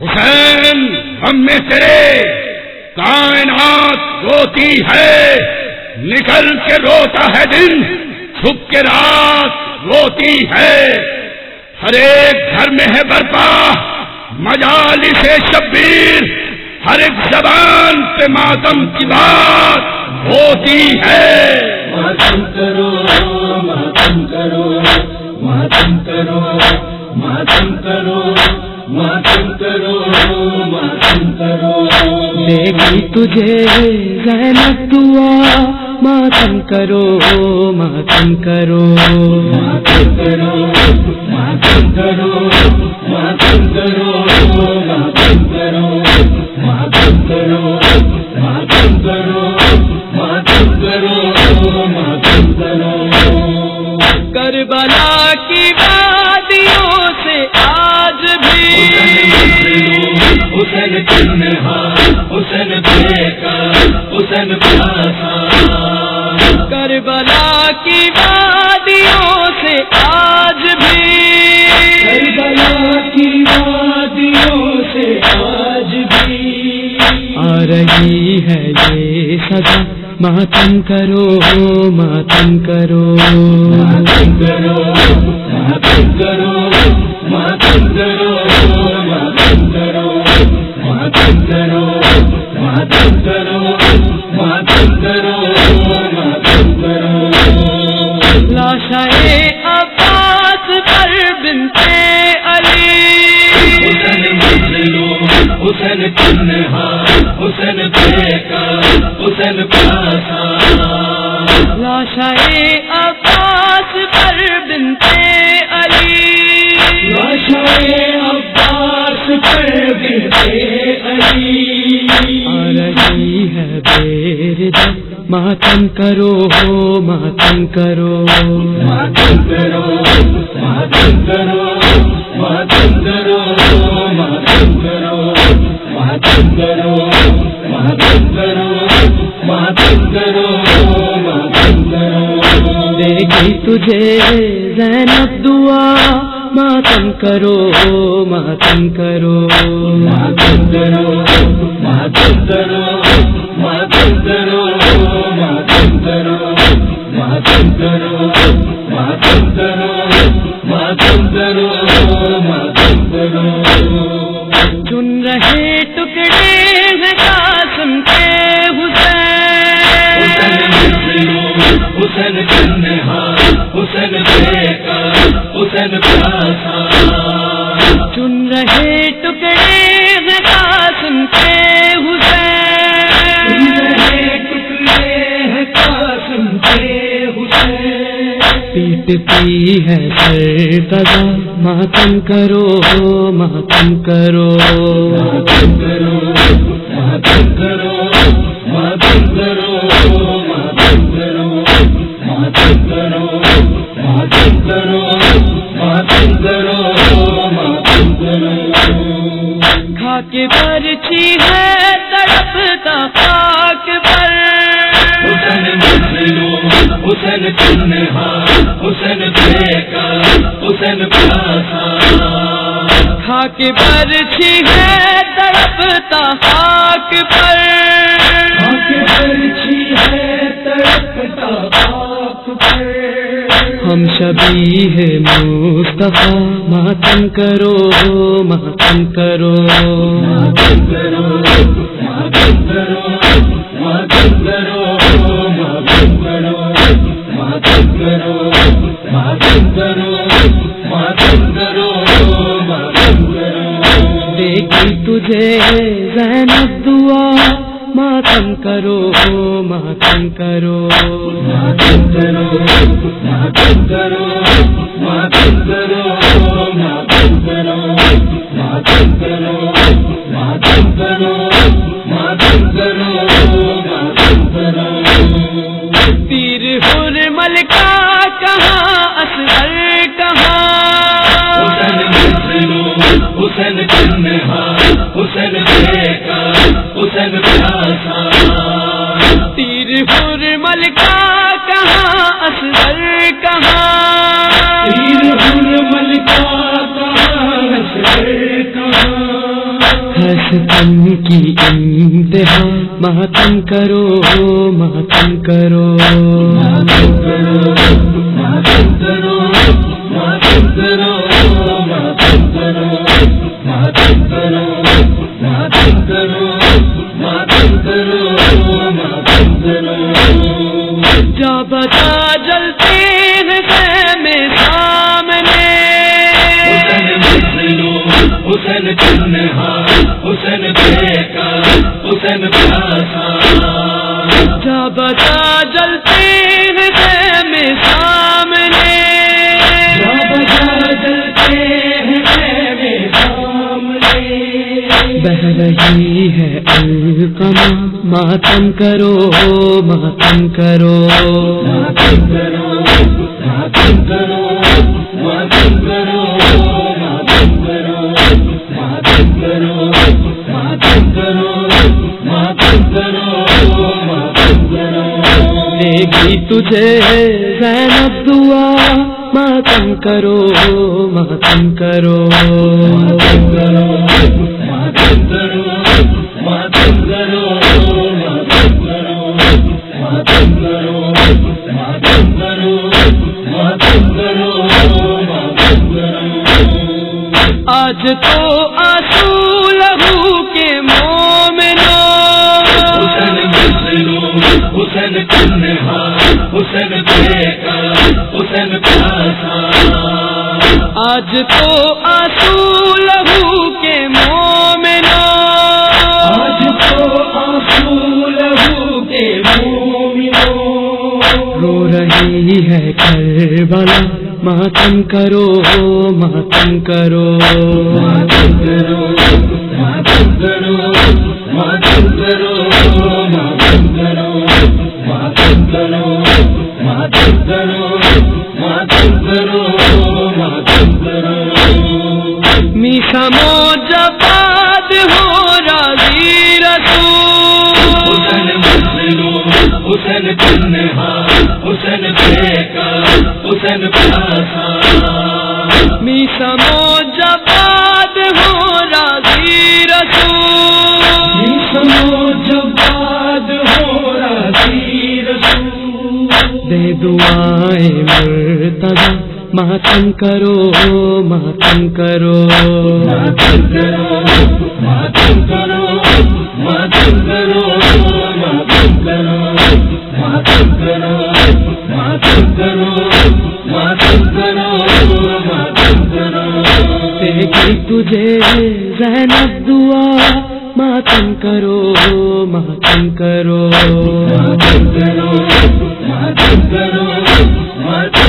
حسین، ہم میں تیرے کائنات روتی ہے۔ نکل کے روتا ہے دن، چھپ کے رات روتی ہے۔ ہر ایک گھر میں ہے برپا مجالی سے شبیر۔ ہر ایک زبان سے ماتم کی بات ہوتی ہے۔ ماتم کرو ماتم کرو ماتم کرو ماتم کرو۔ ماتم کرو ماتم کرو لے گی تجھے زینب دعا ماتم کرو ماتم کرو ماتم کرو ماتم کرو ماتم کرو حسن حسن کربلا کی وادیوں سے آج بھی۔ کربلا کی وادیوں سے آج بھی۔ آ رہی ہے یہ سزا ماتم کرو ماتم کرو۔ ماتم کرو ماتم کرو ماتم کرو۔ ماتم کرو ماتم کرو کرو۔ لاشا عباس پر بنتے علی۔ حسن مظلوم حسن تنہا حسن بیکا حسن بیر ماتم کرو ماتم کرو ماتم کرو ماتم کرو ماتم کرو ماتم کرو ماتم کرو ماتم کرو ماتم کرو ماتم کرو گی تجھے زینب دعا ماتم کرو ماتم کرو ماتم کرو ماتم کرو چن رہے ٹکڑے غذا سنتے حسین۔ ہے سر ماتم کرو ماتم کرو۔ ماتم کرو حسن تنہا حسن کے پرچی ہے تڑپتا خاک پر ہم شبی ہے مصطفیٰ ماتم کرو ماتم کرو۔ ماتم کرو ماتم کرو۔ دیکھی تجھے زینب دعا ماتم کرو ماتم کرو۔ ماتم کرو ماتم کرو۔ حسن تنہا حسن پیاسا تیر حر ملکا کہاں، اصغر کہاں؟ تیر حر ملکا کہاں اصغر کہاں بس تم کی انتہا ماتم کرو ماتم کرو ماتم کرو۔ حسن تنہا حسن بیکا حسن پیاسا جا بتا جلتے ہیں خیمے سامنے۔ بہ رہی ہے القما ماتم کرو ماتم کرو۔ ماتم کرو ماتم کرو۔ تجھے زینب دعا ماتم کرو ماتم کرو۔ حسن پیاسا آج تو آسو لہو کے مومنو آج تو آنسو لہو کے مومنوں رو رہی ہے کربلا ماتم کرو ماتم کرو۔ ماتم کرو ماتم کرو ماتم حسن تنہا حسن بیکا حسن پیاسا میسا موجہ باد ہو راضی رسول۔ سنو جب باد ہو رہی رسول۔ دے دعائیں مرتضی ماتم کرو ماتم کرو۔ ماتم کرو ماتم کرو۔ مجھے زینب دعا ماتم کرو ماتم کرو۔ ماتم کرو ماتم کرو